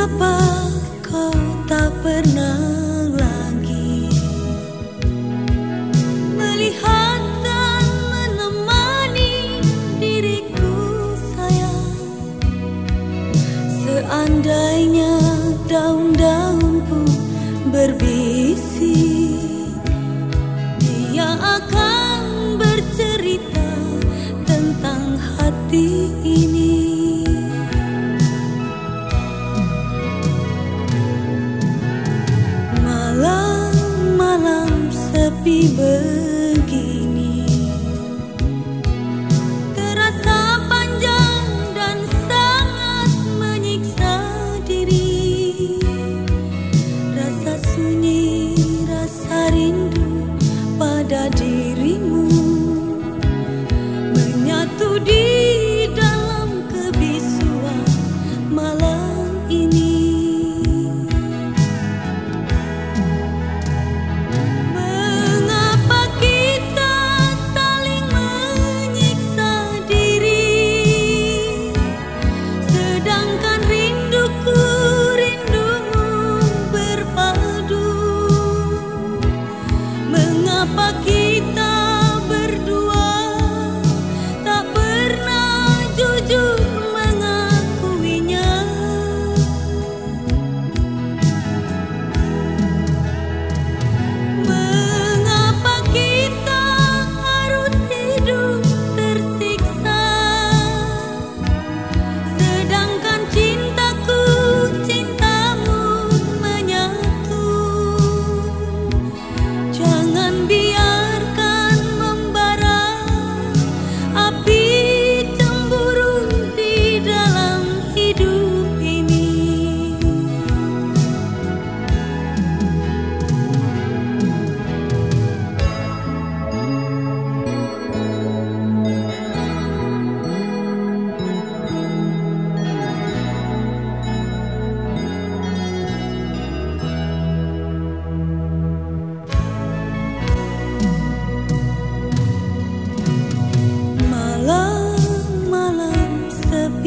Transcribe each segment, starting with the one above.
Mengapa kau tak pernah lagi Melihat dan menemani diriku sayang? Seandainya daun-daun pun berbisik Dia akan bercerita tentang hati sepi begini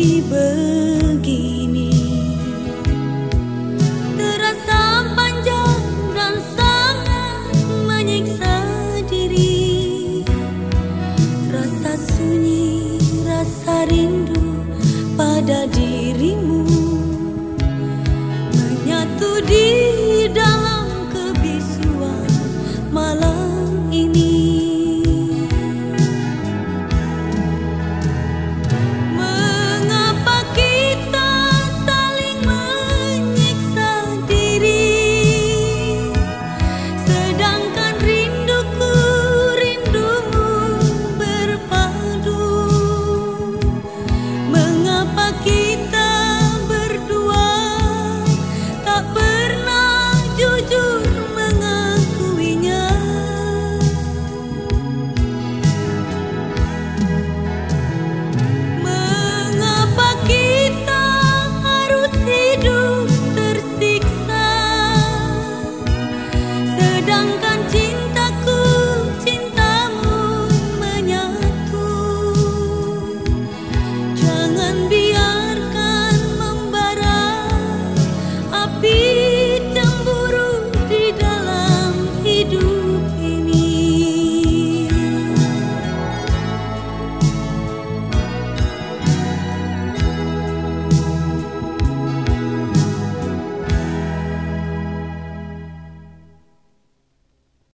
begini. Terasa panjang dan sangat menyiksa diri. Rasa sunyi, rasa rindu pada dirimu.